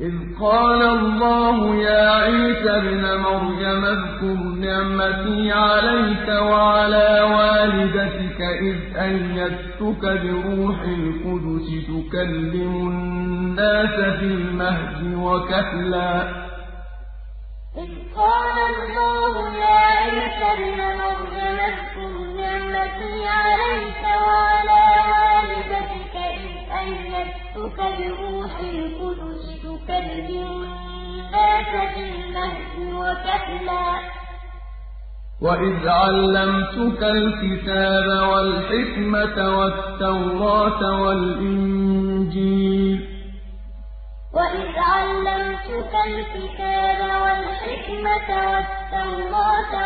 إذ قال الله يا عيسى ابن مريم اذكر نعمتي عليك وعلى والدتك إذ أيدتك بروح القدس تكلم الناس في المهد وكهلا. بروح القدس تكلم. الناس في المهد وكهلا. وإذ علمتك الكتاب والحكمة والتوراة والإنجيل. وإذ علمتك الكتاب والحكمة والتوراة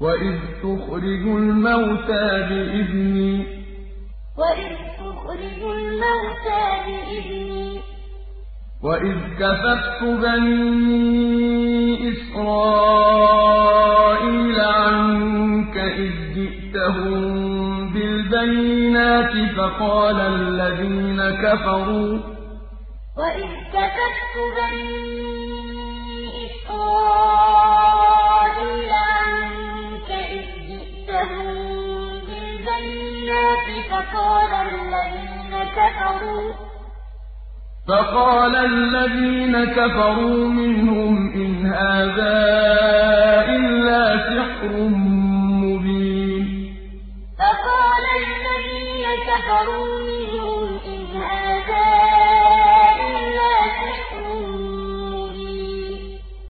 وإذ تخرج الموتى بإذني. وإذ كففت بني إسرائيل عنك إذ جئتهم بالبينات فقال الذين كفروا وإذ كففت بني إسرائيل عنك إذ جئتهم بالبينات فقال الذين كفروا فقال الذين كفروا منهم إن هذا إلا سحر مبين. فقال الذين كفروا منهم